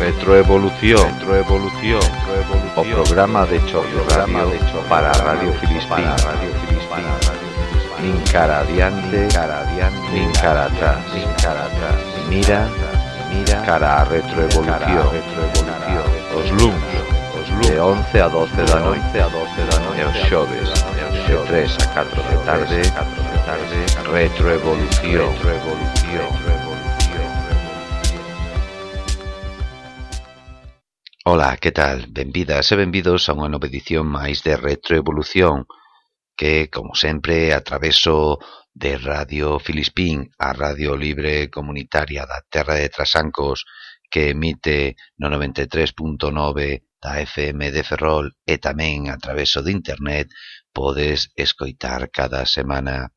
Retroevolución, retroevolución, o programa de choque programa de choque para Radio Filispín, Radio Filispín, nin cara adiante, cara adiante, nin cara atrás, nin cara atrás. Mira, mira, cara a retroevolución, retroevolución. Os luns, de 11 a 12 da noite a 12 da noite aos xoves de 3 a 4 de tarde. Tarde. Retroevolución. Revolución Ola, que tal? Benvidas e benvidos a unha nova edición máis de Retroevolución que, como sempre, atraveso de Radio Filispín, a radio libre comunitaria da Terra de Trasancos que emite no 93.9 da FM de Ferrol e tamén a traveso de Internet podes escoitar cada semana.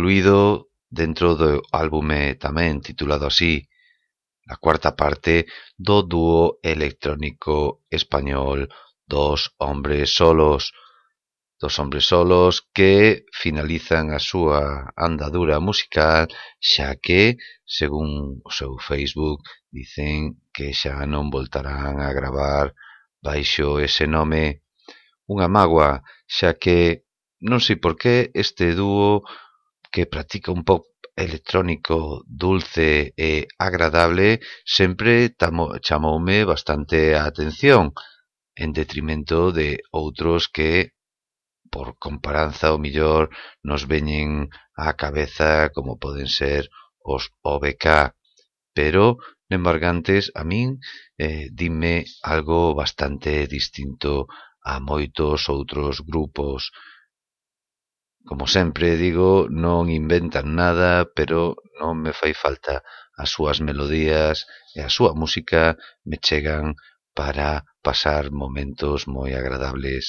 incluído dentro do álbume tamén titulado así, a cuarta parte do dúo electrónico español Dos Hombres Solos, dos hombres solos que finalizan a súa andadura musical xa que, según o seu Facebook, dicen que xa non voltarán a gravar baixo ese nome. Unha mágoa, xa que non sei por que este dúo que practica un pop electrónico dulce e agradable sempre chamoume bastante a atención, en detrimento de outros que, por comparanza, o millor nos veñen á cabeza como poden ser os OBK, pero, nembargantes, a min eh, dime algo bastante distinto a moitos outros grupos Como sempre digo, non inventan nada, pero non me fai falta. As súas melodías e a súa música me chegan para pasar momentos moi agradables.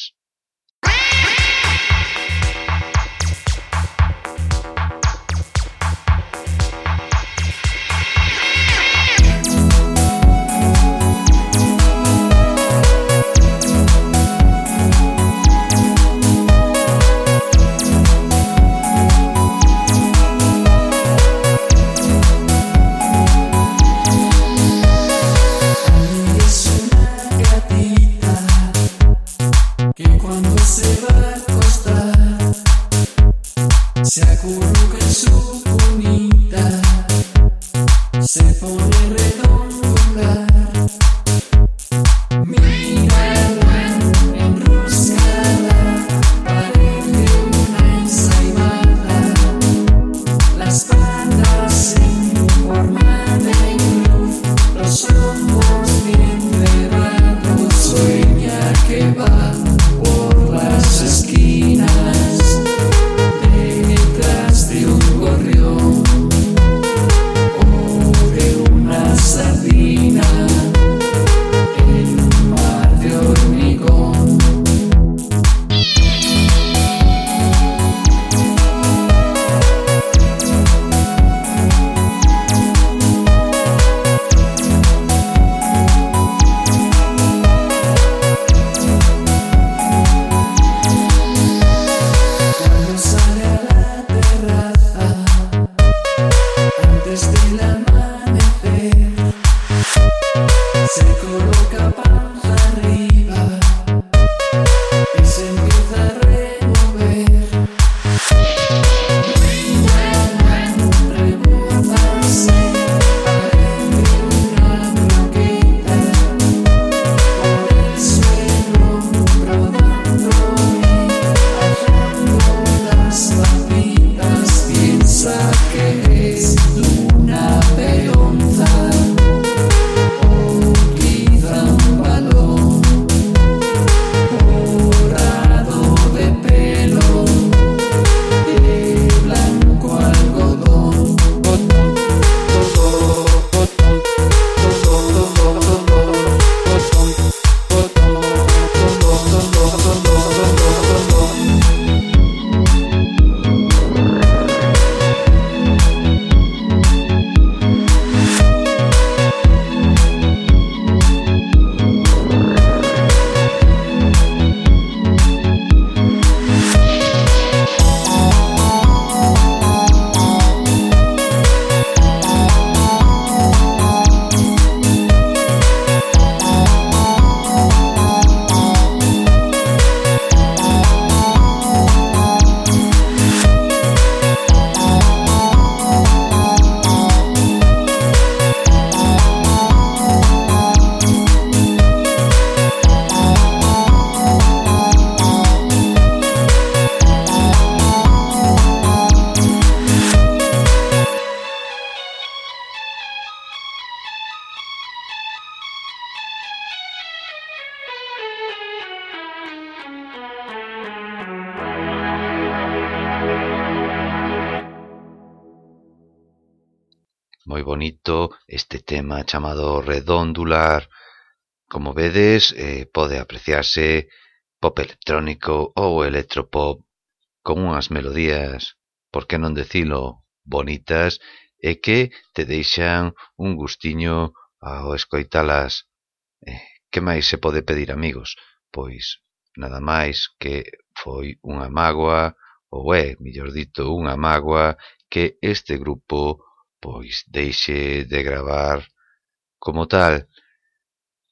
Say for me. moi bonito este tema chamado redondular. Como vedes, eh, pode apreciarse pop electrónico ou electropop con unhas melodías, por que non decilo, bonitas e que te deixan un gustiño ao escoitalas. Eh, que máis se pode pedir, amigos? Pois nada máis que foi unha mágoa, ou é, millor dito, unha mágoa, que este grupo pois deixe de gravar como tal.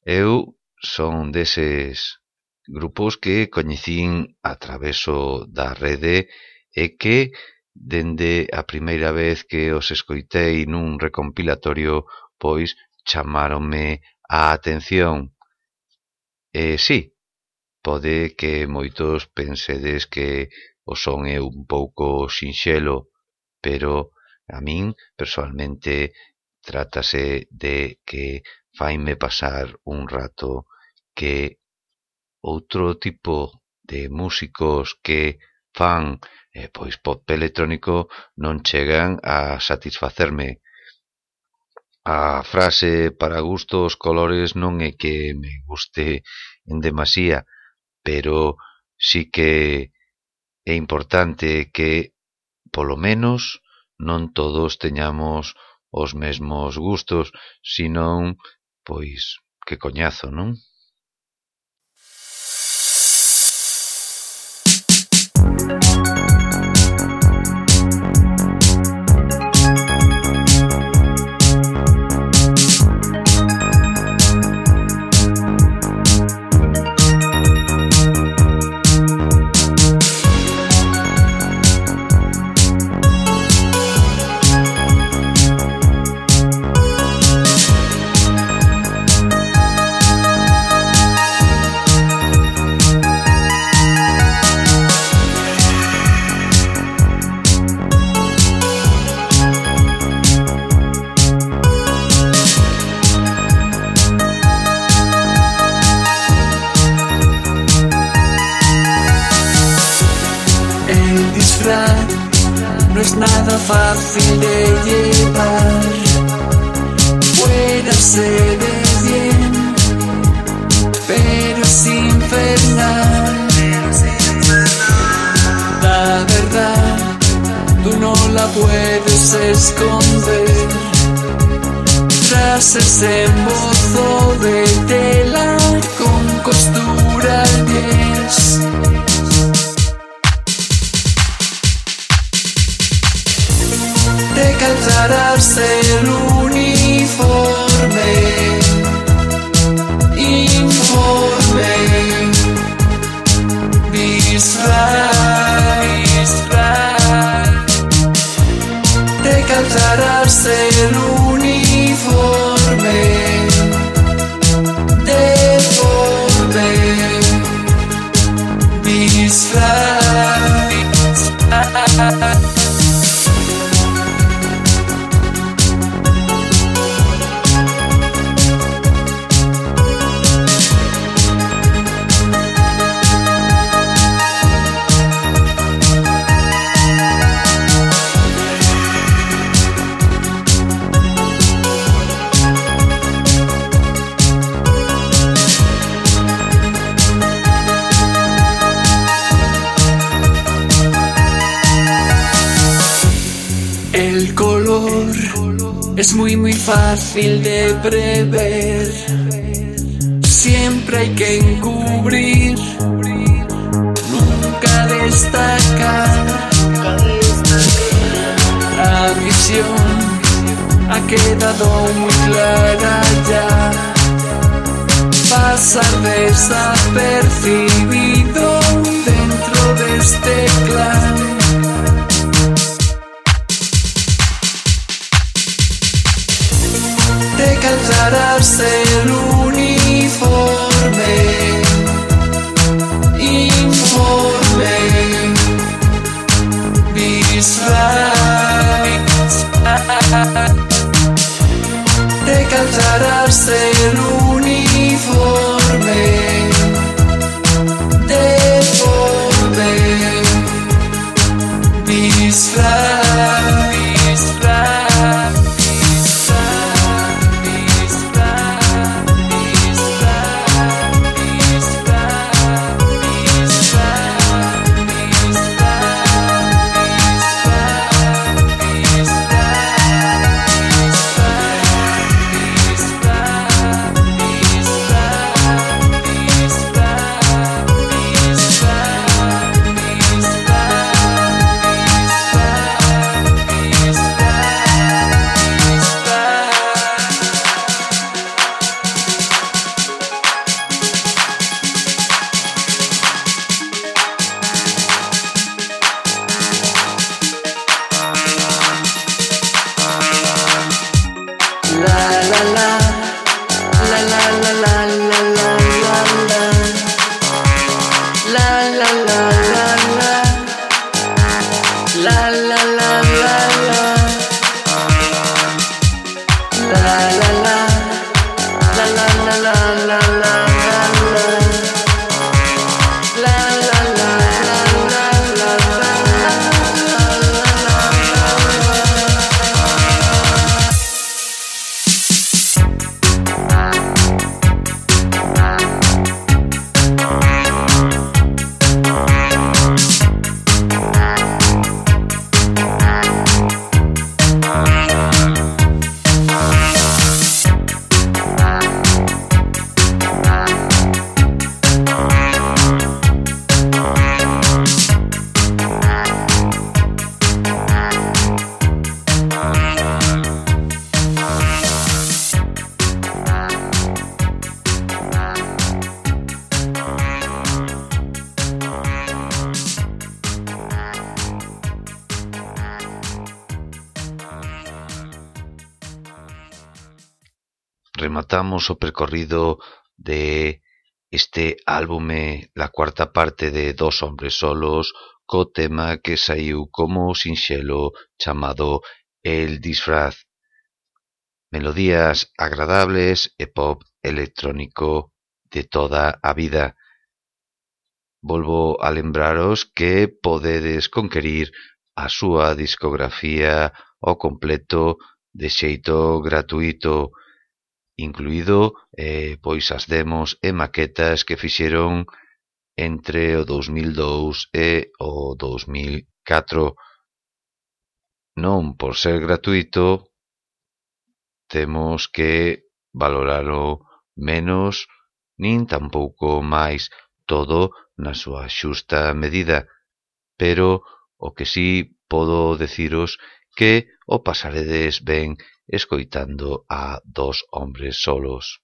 Eu son deses grupos que coñecín a traveso da rede e que, dende a primeira vez que os escoitei nun recompilatorio, pois chamáronme a atención. E sí, pode que moitos pensedes que o son é un pouco sinxelo, pero A min, persoalmente, trátase de que faime pasar un rato que outro tipo de músicos que fan eh, pois pop electrónico non chegan a satisfacerme. A frase para gustos colores non é que me guste en demasía, pero sí que é importante que, polo menos, non todos teñamos os mesmos gustos, senón, pois, que coñazo, non? Fácil de prever. Siempre hay que encubrir, nunca destacar. La visión ha quedado muy recorrido de este álbume, la cuarta parte de Dos Hombres Solos, co tema que saiu como sinxelo chamado El Disfraz. Melodías agradables e pop electrónico de toda a vida. Volvo a lembraros que podedes conquerir a súa discografía ao completo de xeito gratuito incluído eh, pois as demos e maquetas que fixeron entre o 2002 e o 2004. Non por ser gratuito, temos que valoralo menos nin tampouco máis todo na súa xusta medida, pero o que sí podo deciros que o pasaredes ben escoitando a Dos hombres solos.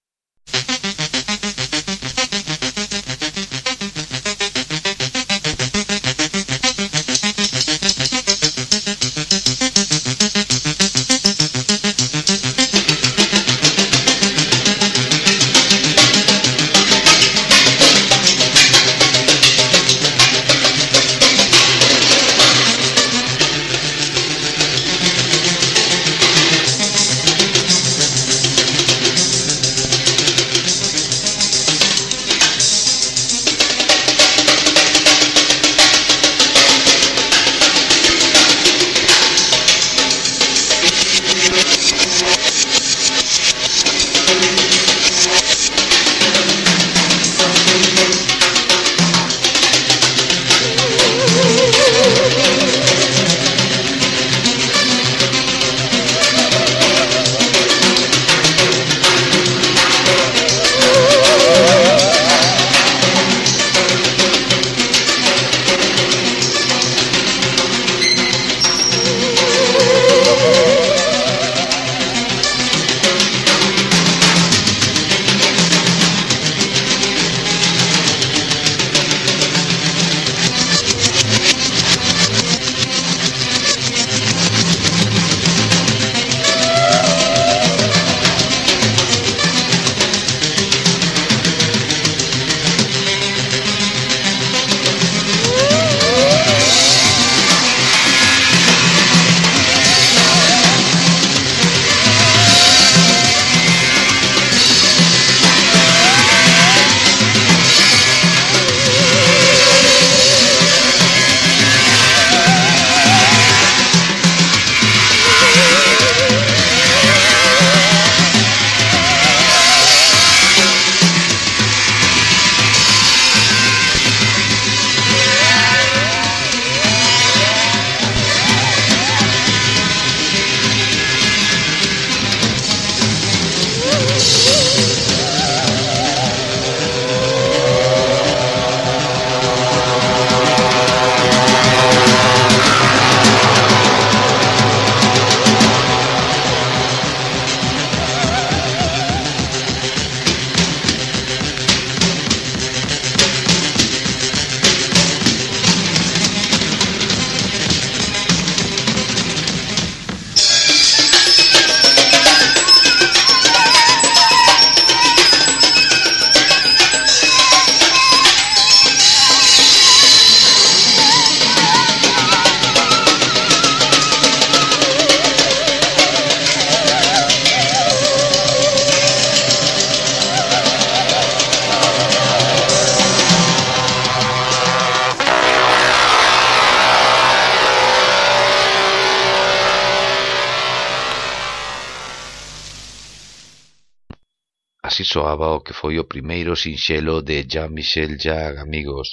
Así soaba o que foi o primeiro sinxelo de Jean-Michel Jarre, amigos.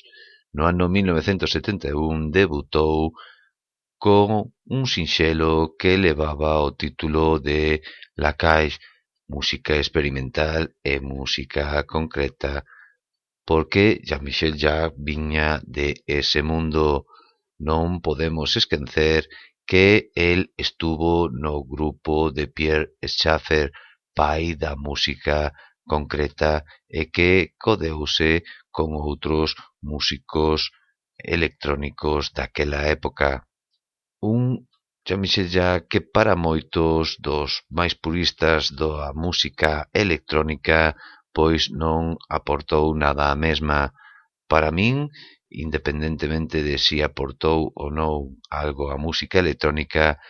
No ano 1971 debutou con un sinxelo que levaba o título de La Cage, música experimental e música concreta, porque Jean-Michel Jarre viña de ese mundo. Non podemos esquecer que el estuvo no grupo de Pierre Schaffer, pai da música concreta e que codeuse con outros músicos electrónicos daquela época. Un chamísella que para moitos dos máis puristas da música electrónica pois non aportou nada á mesma. Para min, independentemente de si aportou ou non algo á música electrónica,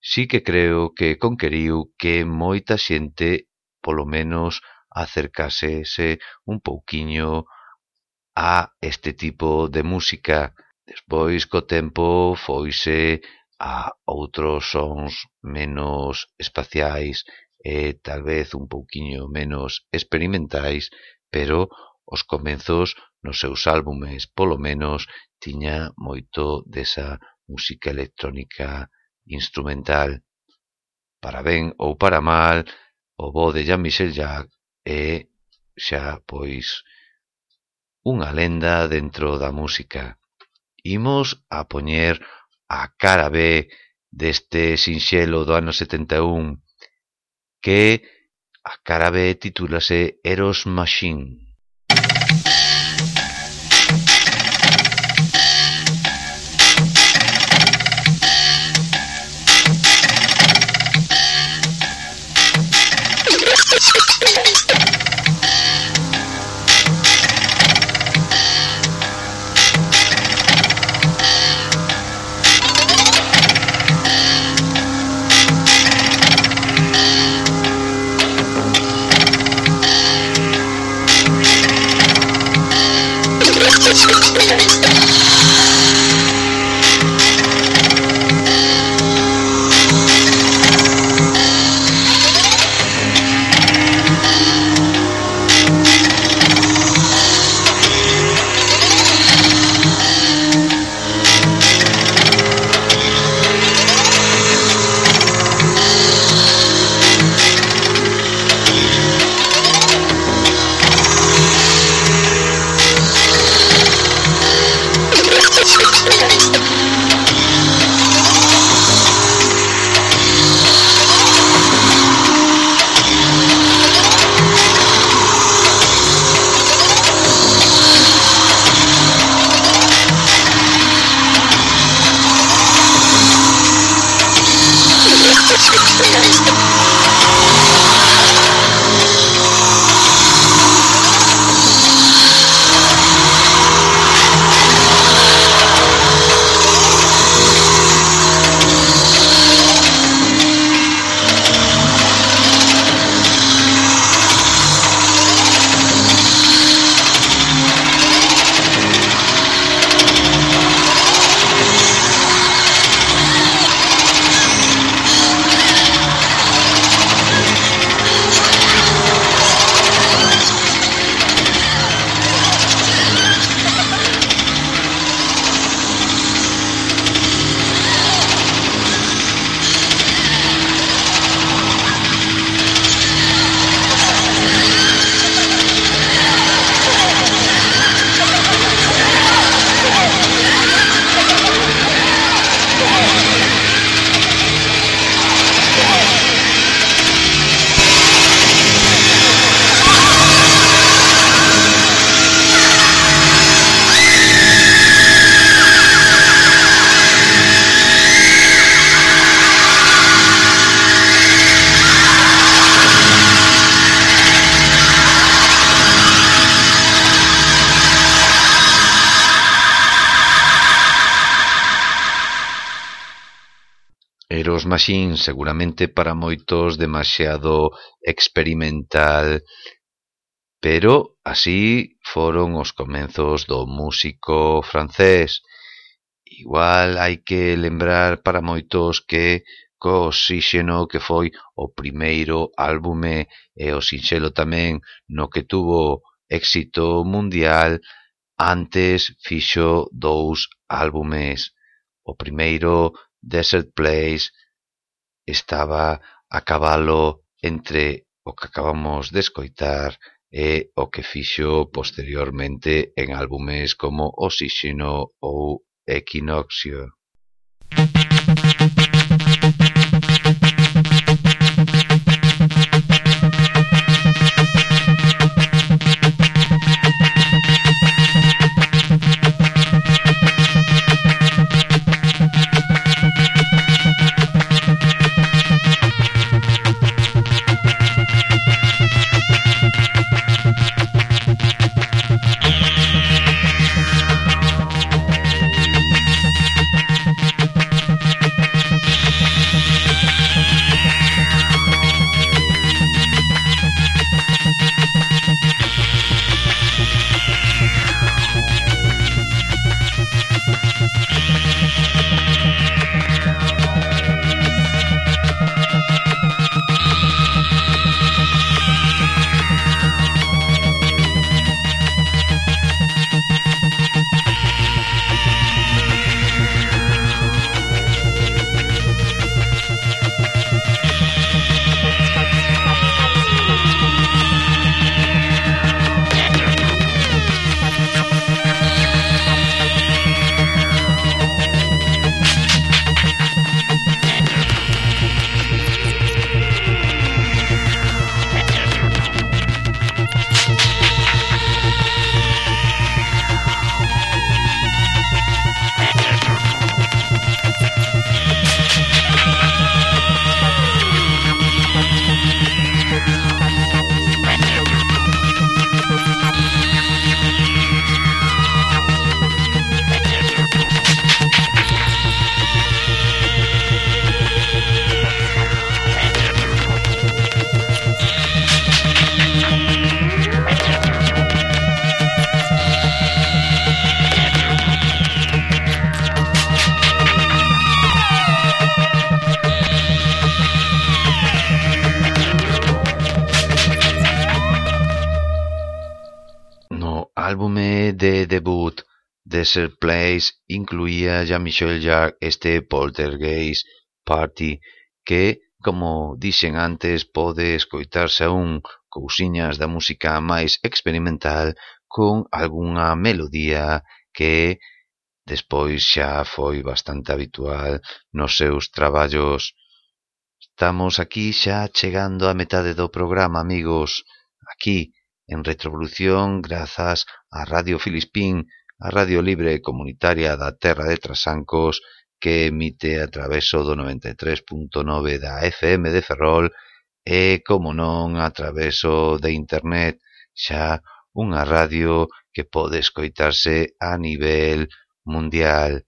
sí que creo que conqueriu que moita xente, polo menos acercásese un pouquiño a este tipo de música. Despois co tempo foise a outros sons menos espaciais e tal vez un pouquiño menos experimentais, pero os comenzos nos seus álbumes, polo menos, tiña moito desa música electrónica instrumental. Para ben ou para mal, o bo de Jean-Michel Jarre e é xa pois unha lenda dentro da música. Imos a poñer a cara B deste sinxelo do ano 71 que a cara B titúlase Eros Machine. Machine seguramente para moitos demasiado experimental, pero así foron os comenzos do músico francés. Igual hai que lembrar para moitos que co Oxígeno que foi o primeiro álbume e o sinxelo tamén no que tuvo éxito mundial, antes fixo dous álbumes. O primeiro, Desert Place, estaba a cabalo entre o que acabamos de escoitar e o que fixo posteriormente en álbumes como Oxíxeno ou Equinoccio. Russell Place incluía Jean-Michel Jarre este poltergeist party que, como dixen antes, pode escoitarse aún cousiñas da música máis experimental con algunha melodía que despois xa foi bastante habitual nos seus traballos. Estamos aquí xa chegando á metade do programa, amigos, aquí en Retrovolución, grazas a Radio Filispín a radio libre e comunitaria da terra de Trasancos que emite a traveso do 93.9 da FM de Ferrol e, como non, a traveso de internet xa unha radio que pode escoitarse a nivel mundial.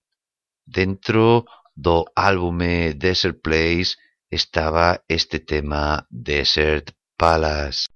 Dentro do álbume Desert Place estaba este tema Desert Palace.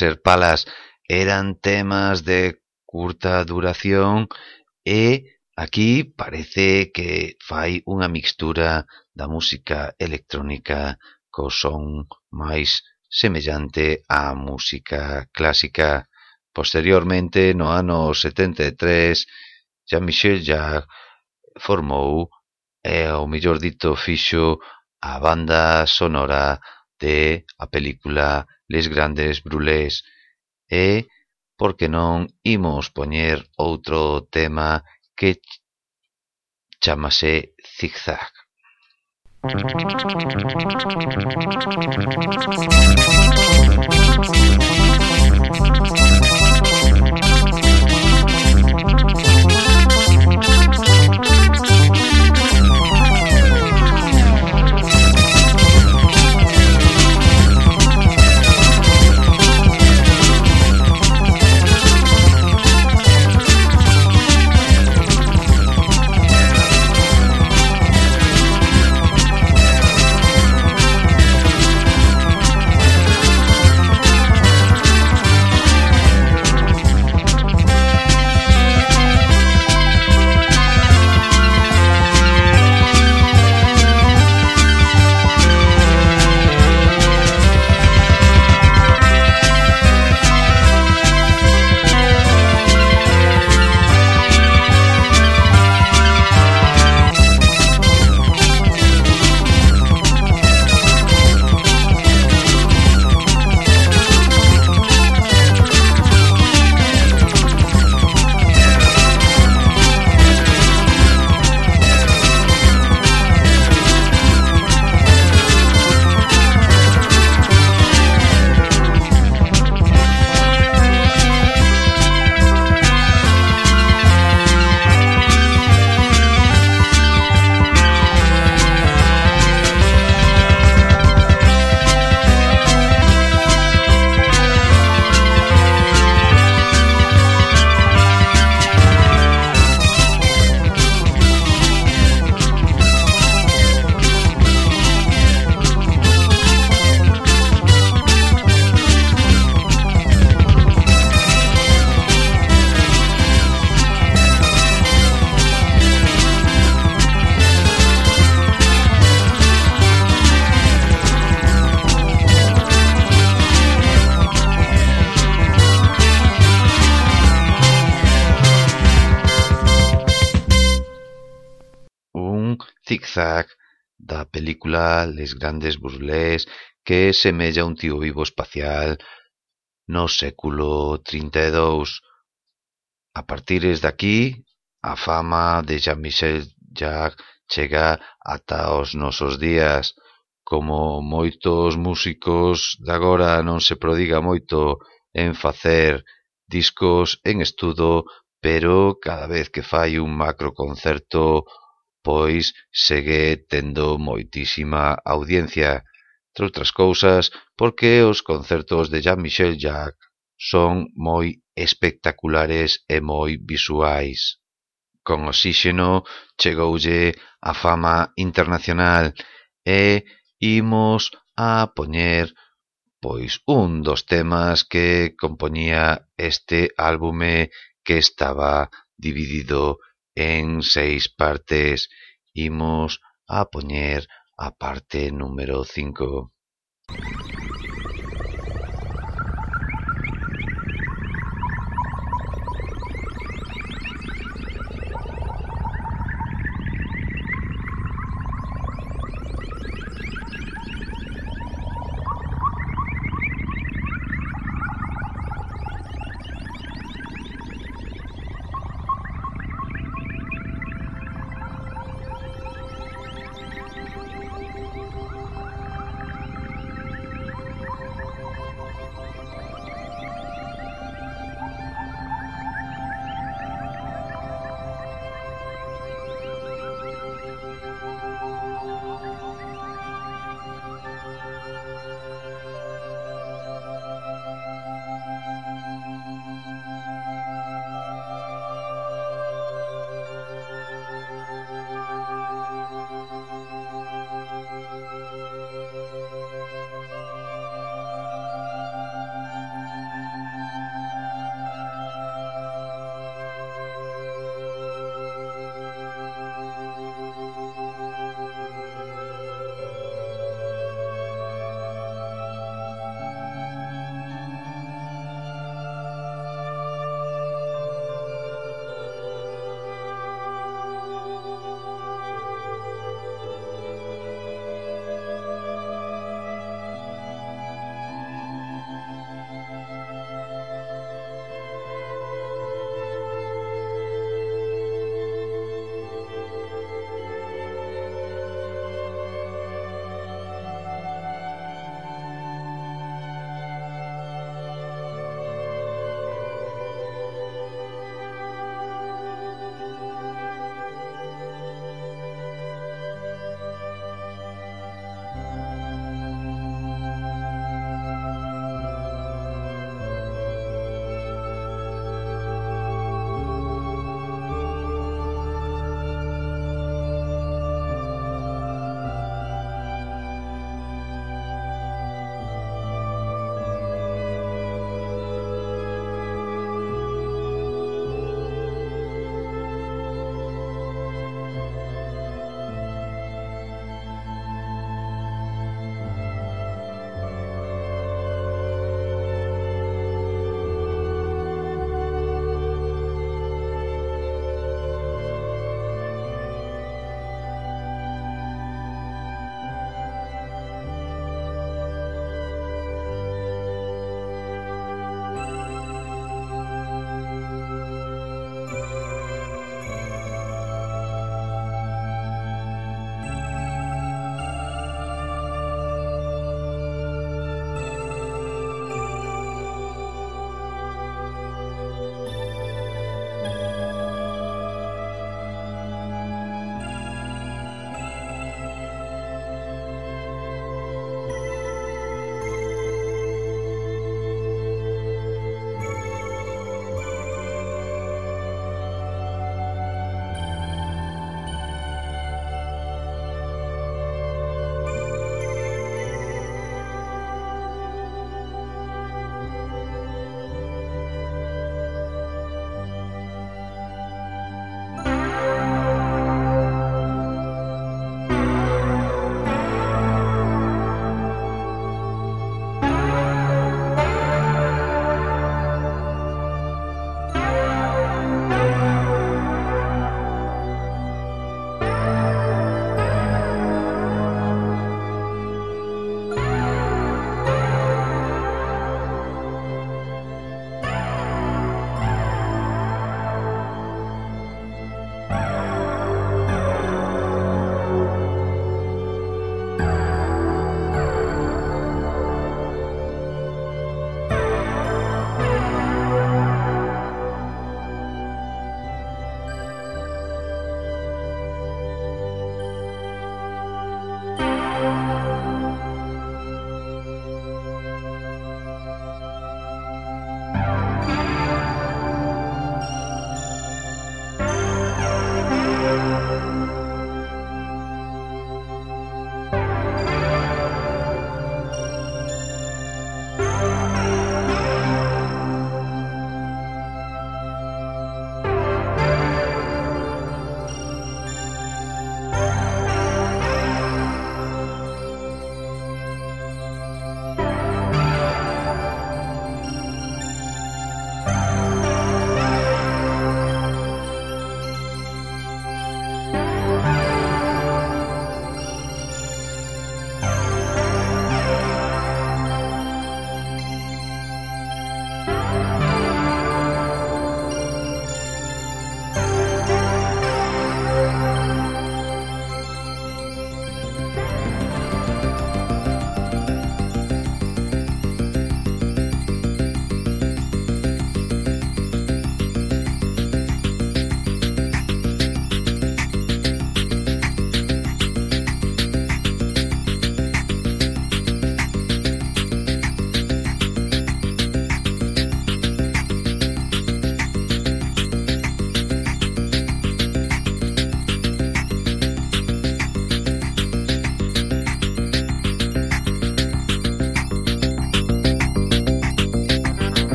ser palas eran temas de curta duración e aquí parece que fai unha mixtura da música electrónica co son máis semellante á música clásica. Posteriormente, no ano 73, Jean-Michel Jarre formou e, ao mellor dito, fixo a banda sonora de a película les grandes brulés e, por que non, imos poñer outro tema que chamase Zigzag. Thank zig-zag da película Les grandes burlés que semella un tío vivo espacial no século trinta e dous. A partires a fama de Jean-Michel Jacques chega ata os nosos días. Como moitos músicos de agora non se prodiga moito en facer discos en estudo, pero cada vez que fai un macro concerto pois segue tendo moitísima audiencia, troutras cousas porque os concertos de Jean-Michel Jarre son moi espectaculares e moi visuais. Con Oxíxeno chegoulle a fama internacional e imos a poñer pois un dos temas que compoñía este álbume que estaba dividido en seis partes. Imos a poñer a parte número 5.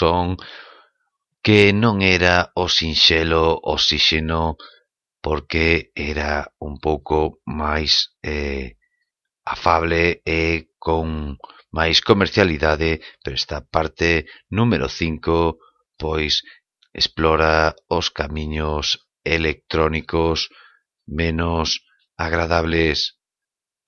son que non era o sinxelo Oxíxeno porque era un pouco máis eh, afable e con máis comercialidade, pero esta parte número 5 pois explora os camiños electrónicos menos agradables.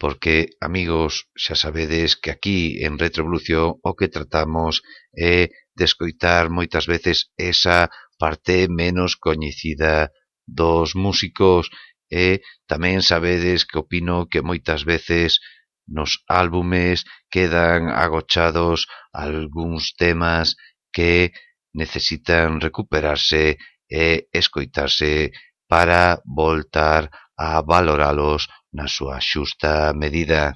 Porque, amigos, xa sabedes que aquí en Retrovolución o que tratamos é de escoitar moitas veces esa parte menos coñecida dos músicos e tamén sabedes que opino que moitas veces nos álbumes quedan agochados algúns temas que necesitan recuperarse e escoitarse para voltar a valoralos na súa xusta medida.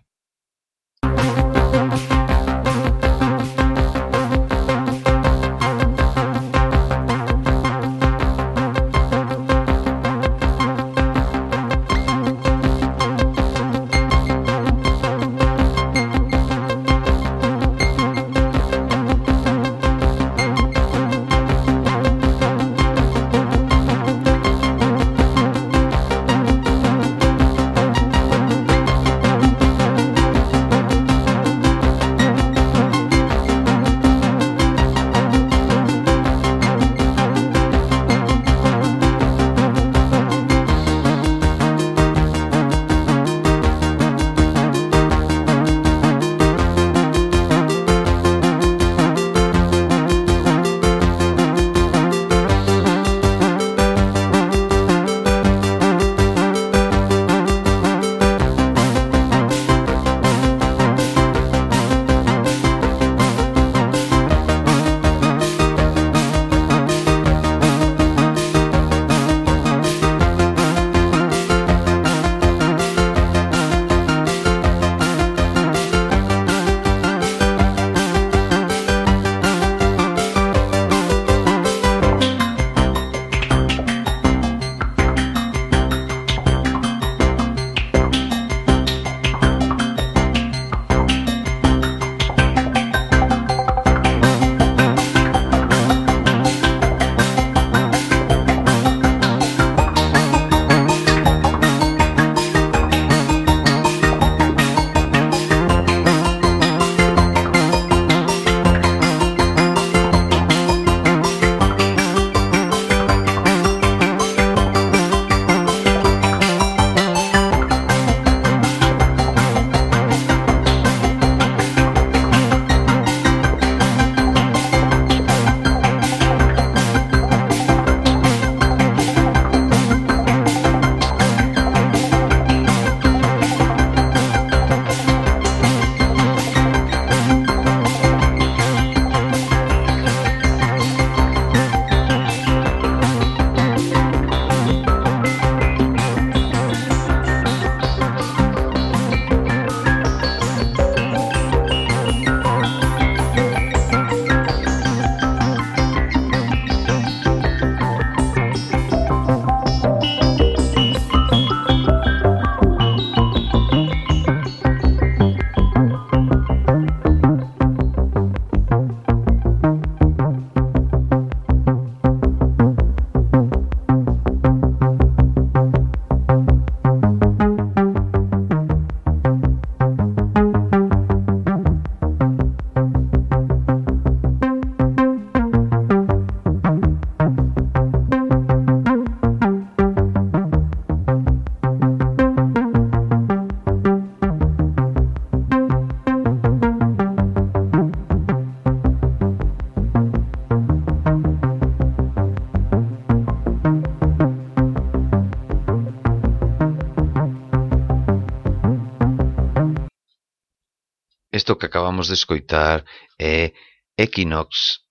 Isto que acabamos de escoitar é Equinox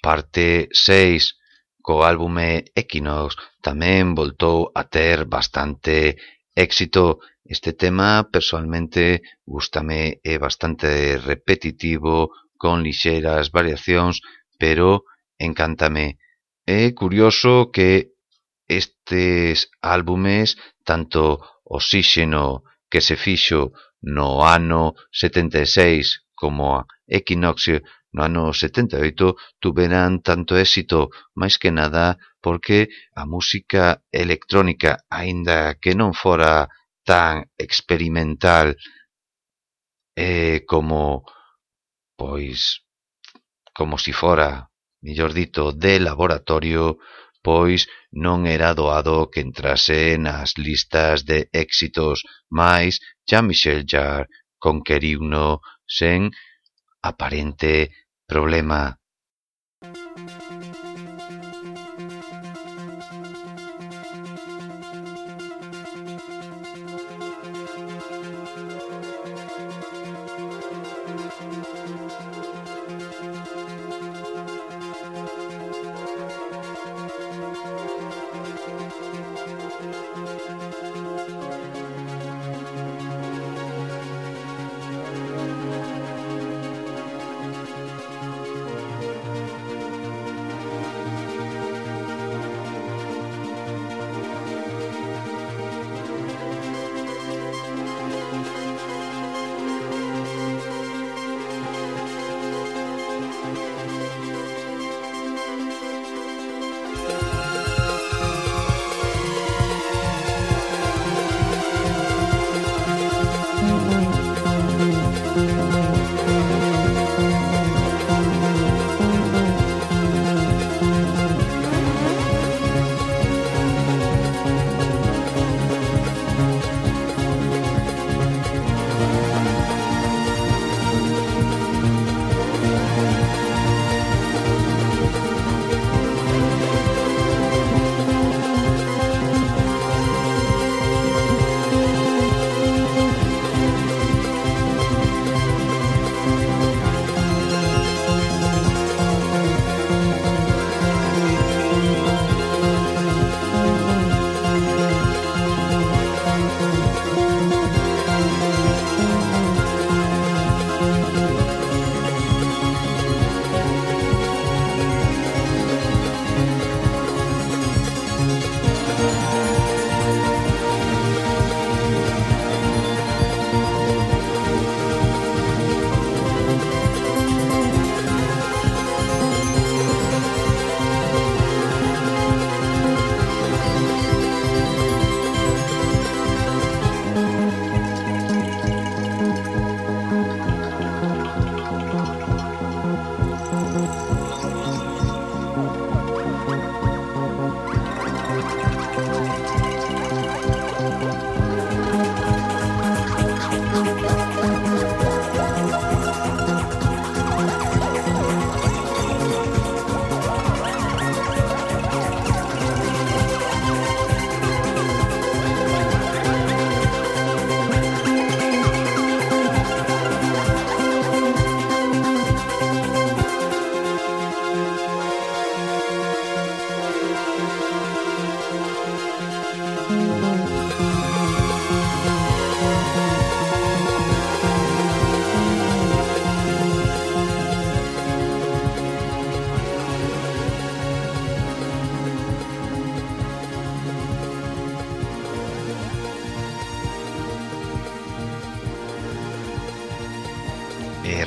parte 6 co álbume Equinox tamén voltou a ter bastante éxito. Este tema personalmente gustame é bastante repetitivo con lixeiras variacións pero encántame. É curioso que estes álbumes tanto Oxígeno que se fixo no ano 76 como a Equinoxio no ano 78 tuveran tanto éxito máis que nada porque a música electrónica, aínda que non fora tan experimental eh, como pois como si fora, mellor dito, de laboratorio, pois non era doado que entrase nas listas de éxitos, mais Jean-Michel Jarre conquiriuno sen aparente problema.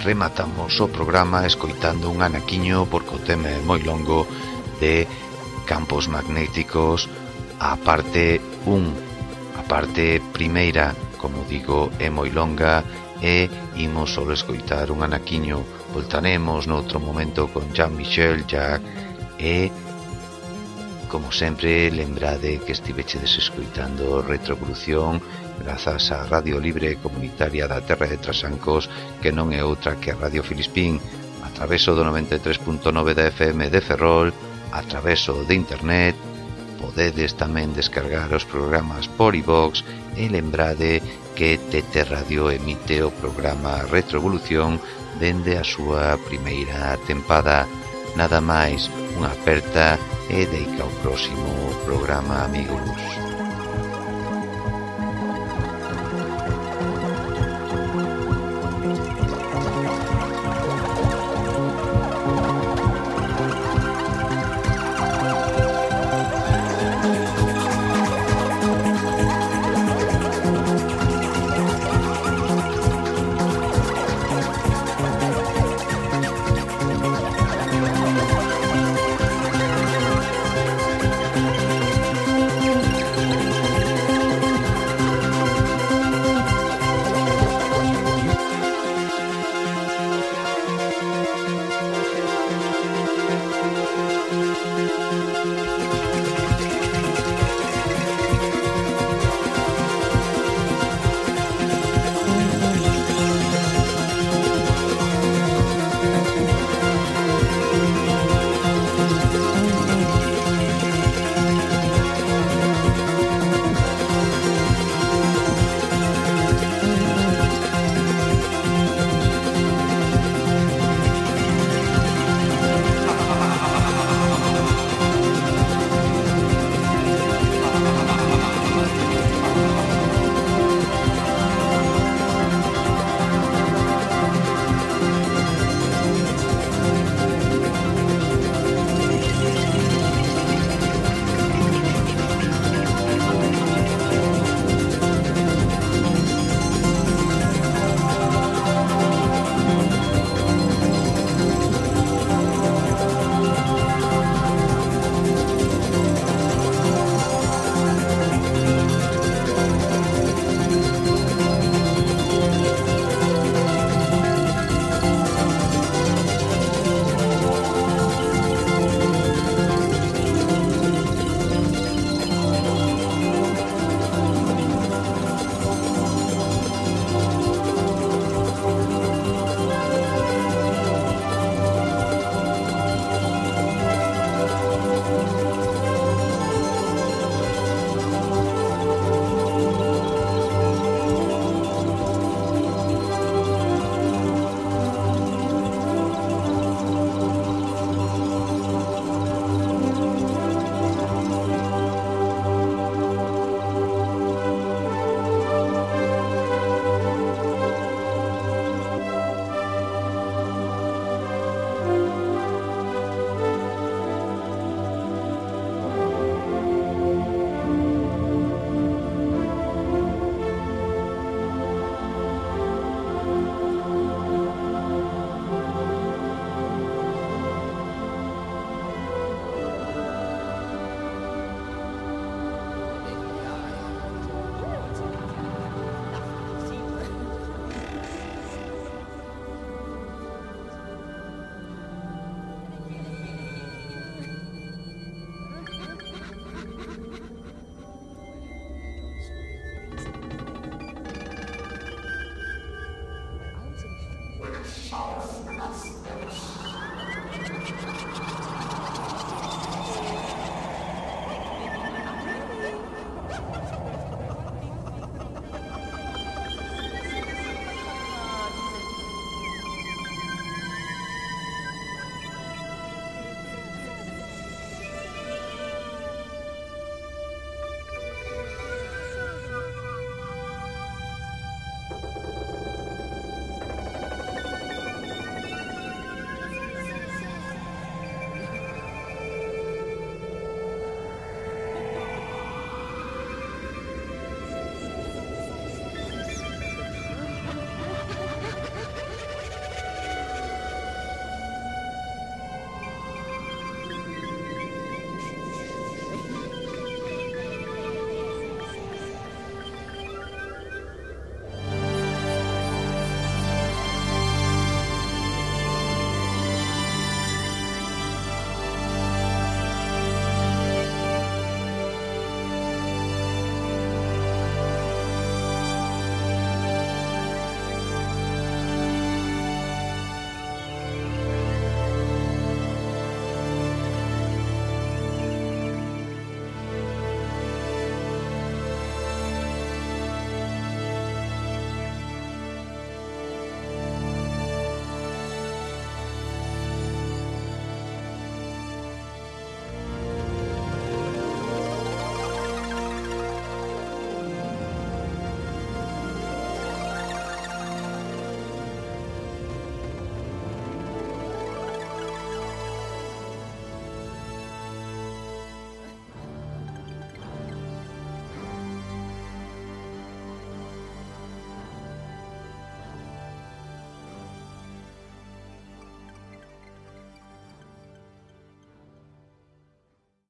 rematamos o programa escoitando un anaquiño porque o tema é moi longo de campos magnéticos a parte 1 a parte primeira como digo é moi longa e imos solo escoitar un anaquiño. Voltaremos noutro momento con Jean-Michel Jacques e como sempre lembrade que estivechedes escoitando retrovolución e Grazas á Radio Libre Comunitaria da Terra de Trasancos, que non é outra que a Radio Filispín, a traveso do 93.9 da FM de Ferrol, a traveso de Internet, podedes tamén descargar os programas por iVox e lembrade que TT Radio emite o programa Retroevolución dende a súa primeira tempada. Nada máis, unha aperta e deica ao próximo programa, amigos.